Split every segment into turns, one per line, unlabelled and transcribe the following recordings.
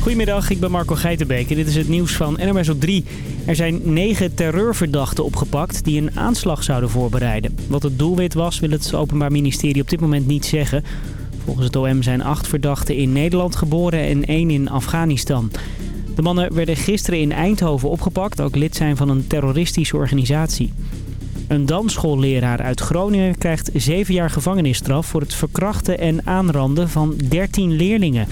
Goedemiddag, ik ben Marco Geitenbeek en dit is het nieuws van NMS op 3. Er zijn negen terreurverdachten opgepakt die een aanslag zouden voorbereiden. Wat het doelwit was, wil het Openbaar Ministerie op dit moment niet zeggen. Volgens het OM zijn acht verdachten in Nederland geboren en één in Afghanistan. De mannen werden gisteren in Eindhoven opgepakt, ook lid zijn van een terroristische organisatie. Een dansschoolleraar uit Groningen krijgt zeven jaar gevangenisstraf voor het verkrachten en aanranden van 13 leerlingen.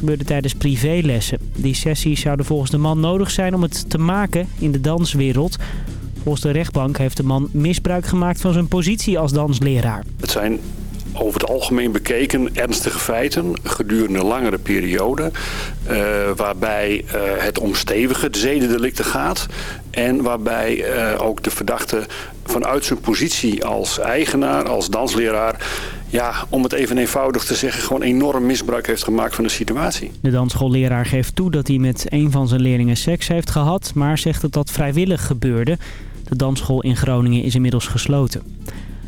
Gebeurde tijdens privélessen. Die sessies zouden volgens de man nodig zijn om het te maken in de danswereld. Volgens de rechtbank heeft de man misbruik gemaakt van zijn positie als dansleraar.
Het zijn over het algemeen bekeken ernstige feiten gedurende langere periode. Uh, waarbij uh, het om stevige zedendelicten gaat. En waarbij uh, ook de verdachte vanuit zijn positie als eigenaar, als dansleraar... Ja, om het even eenvoudig te zeggen, gewoon enorm misbruik heeft gemaakt van de situatie.
De dansschoolleraar geeft toe dat hij met een van zijn leerlingen seks heeft gehad... maar zegt dat dat vrijwillig gebeurde. De dansschool in Groningen is inmiddels gesloten.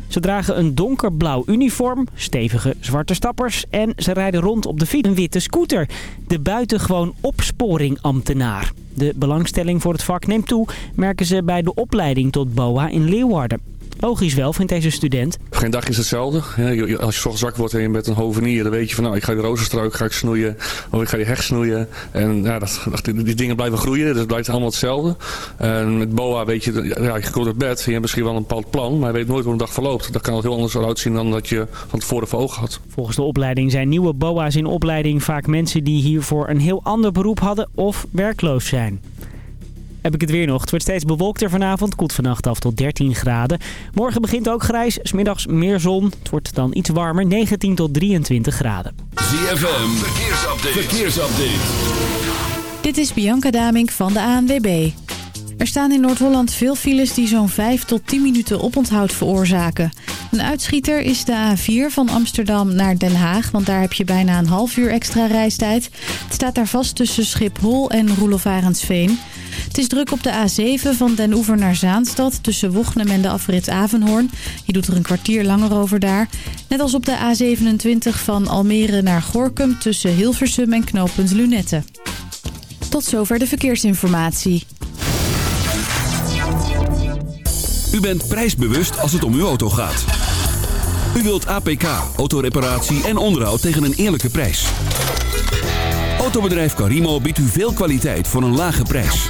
Ze dragen een donkerblauw uniform, stevige zwarte stappers en ze rijden rond op de fiets. Een witte scooter, de buitengewoon opsporingambtenaar. De belangstelling voor het vak neemt toe, merken ze bij de opleiding tot BOA in Leeuwarden. Logisch wel, vindt deze student.
Geen dag is hetzelfde. Als je zo zwak wordt en je bent een hovenier, dan weet je van nou, ik ga de rozenstruik ga ik snoeien. Of ik ga die heg snoeien. En ja, dat, die dingen blijven groeien, dus het blijft allemaal hetzelfde. En met BOA weet je, ja, je komt uit bed en je hebt misschien wel een bepaald plan, maar je weet nooit hoe een dag verloopt. Dat kan het heel anders uitzien dan dat je van tevoren voor ogen had.
Volgens de opleiding zijn nieuwe BOA's in opleiding vaak mensen die hiervoor een heel ander beroep hadden of werkloos zijn heb ik het weer nog. Het wordt steeds bewolkter vanavond. Koelt vannacht af tot 13 graden. Morgen begint ook grijs. Smiddags meer zon. Het wordt dan iets warmer. 19 tot 23 graden.
ZFM. Verkeersupdate. Verkeersupdate.
Dit is Bianca Damink van de ANWB. Er staan in Noord-Holland veel files die zo'n 5 tot 10 minuten oponthoud veroorzaken. Een uitschieter is de A4 van Amsterdam naar Den Haag, want daar heb je bijna een half uur extra reistijd. Het staat daar vast tussen Schiphol en Roelof Arendsveen. Het is druk op de A7 van Den Oever naar Zaanstad tussen Wochnum en de afrit Avenhoorn. Je doet er een kwartier langer over daar. Net als op de A27 van Almere naar Gorkum tussen Hilversum en knooppunt Lunette. Tot zover de verkeersinformatie.
U bent prijsbewust als het om uw auto gaat. U wilt APK, autoreparatie en onderhoud tegen een eerlijke prijs. Autobedrijf Carimo biedt u veel kwaliteit voor een lage prijs.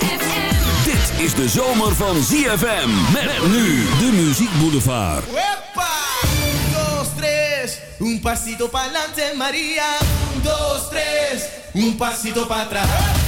Is de zomer van ZFM. Met nu de Muziek Boulevard.
¡Epa! Un, dos, tres, un pasito pa'lante, María. Un, dos, tres, un pasito para.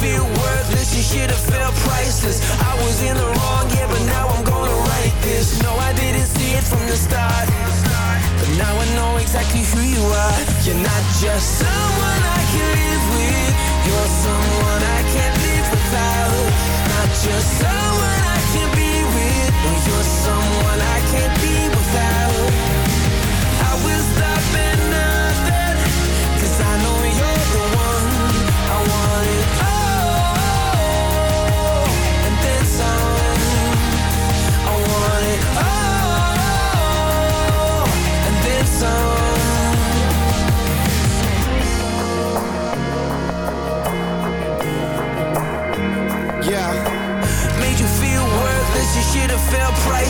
feel worthless, you should have felt priceless. I was in the wrong, yeah, but now I'm gonna write this. No, I didn't see it from the start. But now I know exactly who you are. You're not just someone I can live with. You're someone I can't live without. Not just someone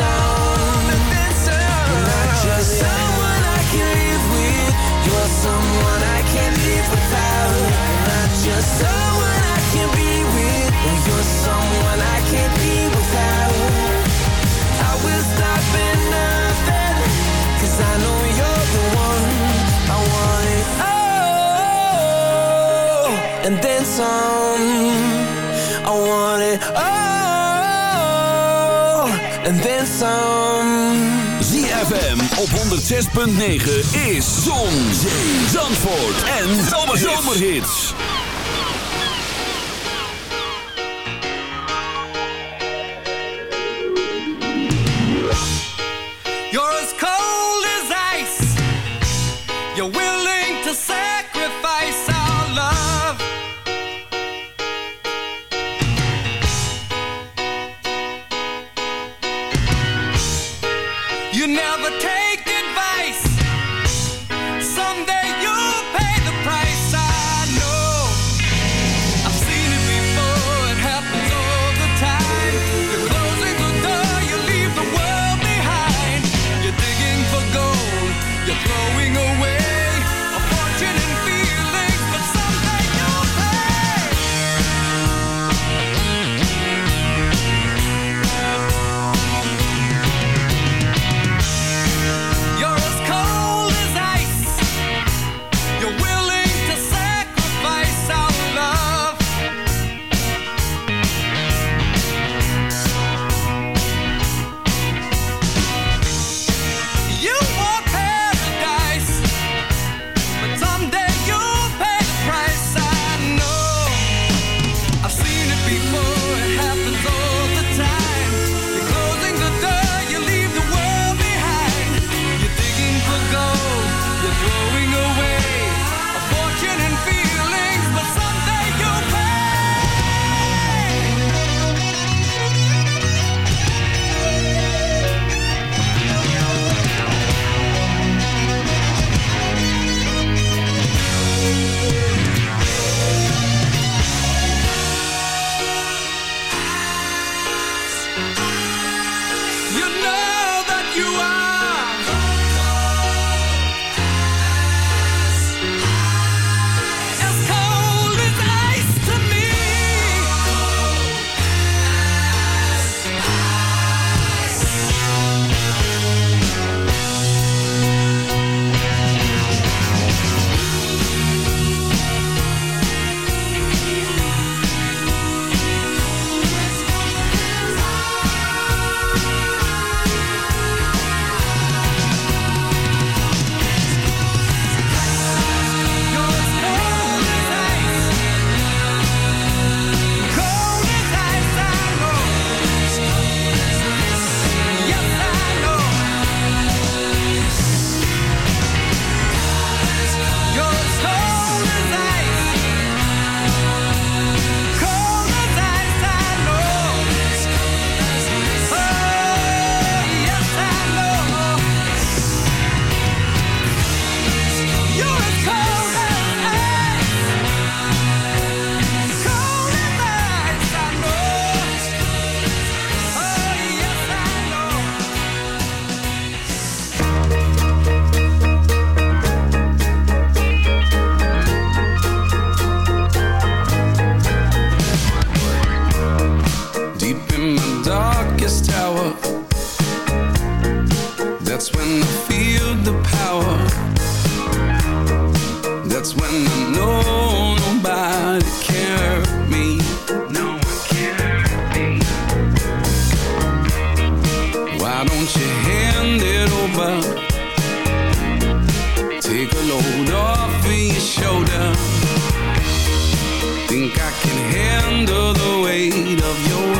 sound En then some.
ZFM op 106.9 is Zon, Zee, Zandvoort en Zomerhits.
Zomerhits. Why don't you hand it over? Take a load off of your shoulder. Think I can handle the weight of your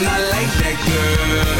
I'm not like that girl.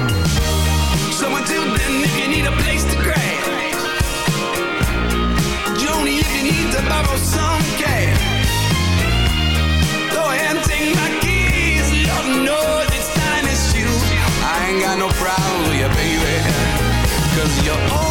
Proud proudly, baby, cause you're all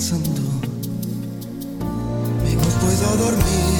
Me no puedo dormir.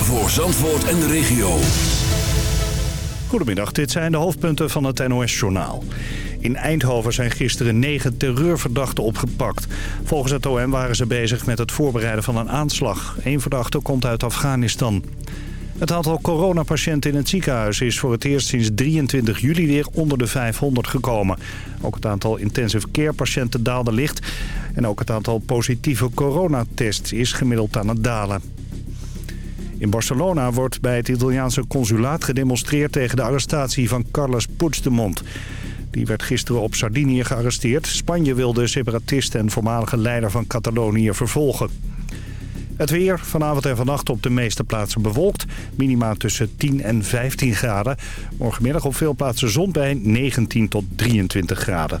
Voor Zandvoort en de regio.
Goedemiddag, dit zijn de hoofdpunten van het NOS-journaal. In Eindhoven zijn gisteren negen terreurverdachten opgepakt. Volgens het OM waren ze bezig met het voorbereiden van een aanslag. Eén verdachte komt uit Afghanistan. Het aantal coronapatiënten in het ziekenhuis is voor het eerst sinds 23 juli weer onder de 500 gekomen. Ook het aantal intensive care patiënten daalde licht. En ook het aantal positieve coronatests is gemiddeld aan het dalen. In Barcelona wordt bij het Italiaanse consulaat gedemonstreerd tegen de arrestatie van Carles Puigdemont. Die werd gisteren op Sardinië gearresteerd. Spanje wil de separatist en voormalige leider van Catalonië vervolgen. Het weer vanavond en vannacht op de meeste plaatsen bewolkt. Minima tussen 10 en 15 graden. Morgenmiddag op veel plaatsen zon bij 19 tot 23 graden.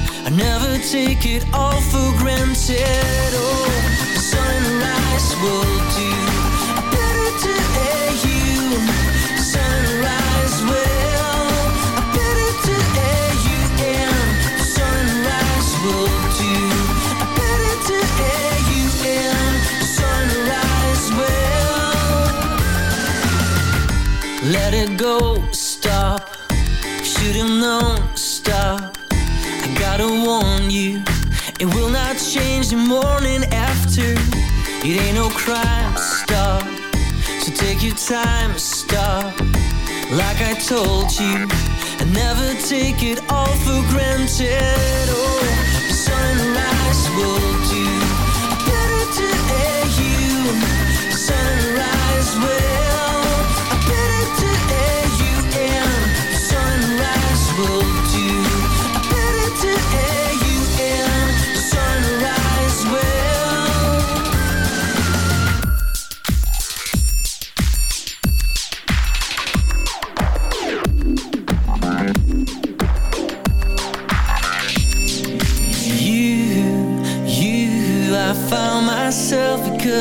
I never take it all for granted. Oh, the sunrise will do better today. You sunrise will better. You and sunrise will do better. You and sunrise will let it go. Stop. Should've known Gotta warn you, it will not change the morning after. It ain't no crime, stop. So take your time, stop. Like I told you, I never take it all for granted. Oh, the sunrise will do. Better to air you. Sunrise will.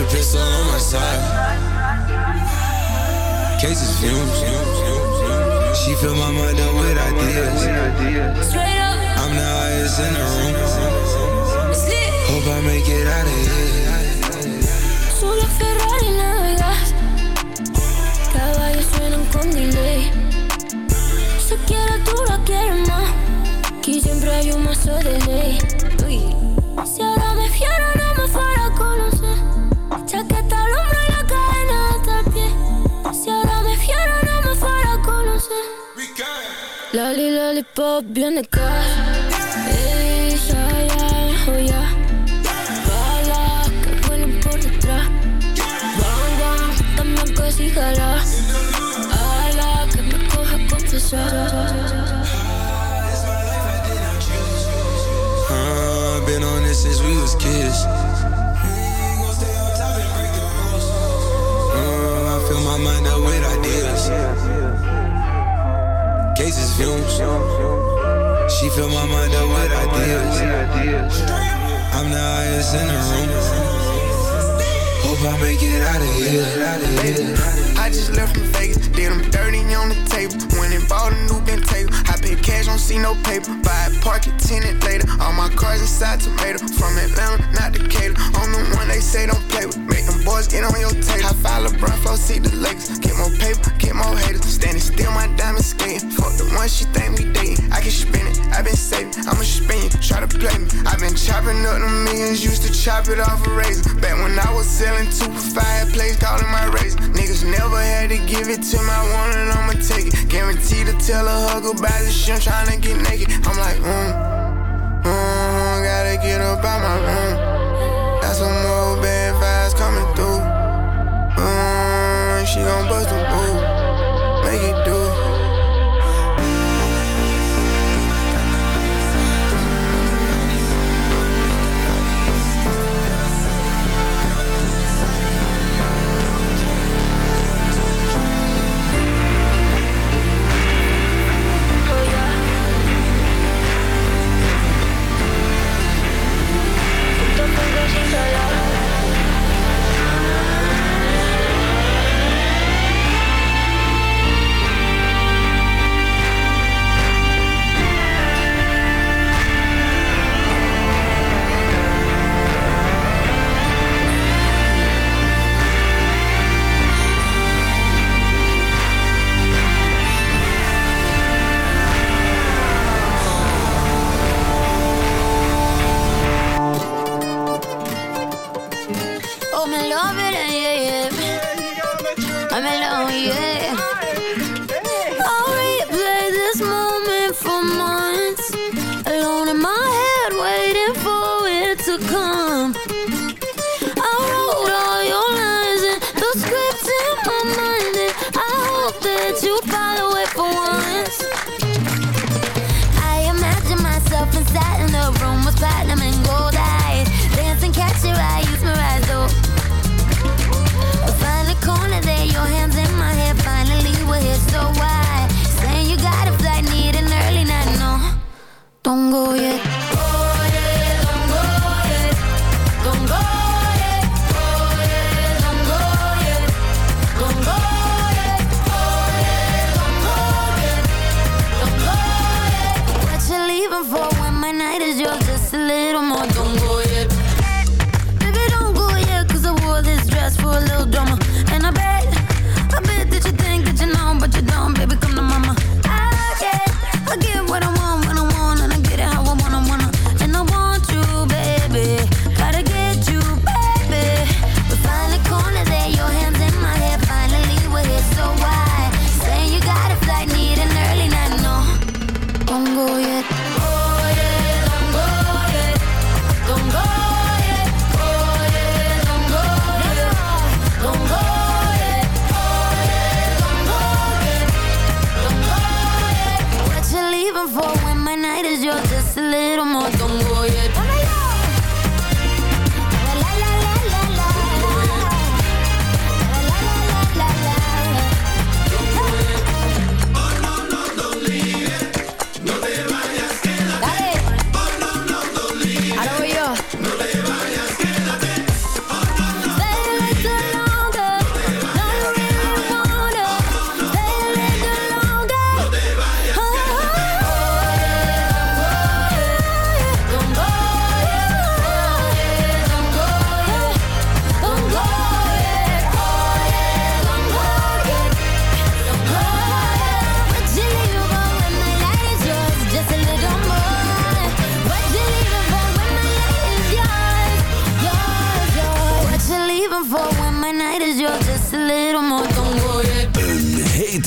The pistol on my side. Cases fumes. She fill my mind up with ideas.
Straight up.
I'm the highest in the room. Hope I make it out of here.
Solo Ferrari navegas Caballos suenan con delay Se quiere tú la quieres más Aquí siempre hay un mazo de ley lollipop, viene cash Ey, ya, ya, oh ya Balas que vuelan por detrás Bang, bang, que sí jala Ala, que me coja
Uh, been on this since we was kids. Fumes. She fill my mind up with ideas. I'm the highest in the room. Hope I make it out of here.
I just left from Vegas, did them dirty on the table. Went and bought a new Bentayga. I pay cash, don't see no paper. Buy a park it tenant later. All my cars inside tomato. From Atlanta, not Decatur. On the one they say don't play with. Make them boys get on your table. High five LeBron, flow, see the Lakers. Get more paper, get more haters. Standing still, my diamond skating. She think we dating. I can spin it, I been saving. I'ma spin you, try to play me. I been chopping up the millions, used to chop it off a razor. Back when I was selling two for five, place calling my razor. Niggas never had to give it to my one and I'ma take it. Guaranteed to tell a hug about the shit, tryna get naked. I'm like, mm, mm, gotta get up out my room. Got some more bad vibes coming through. Mm, she gon' bust a move, make it do.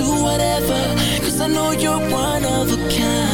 do whatever. Cause I know you're one of a kind.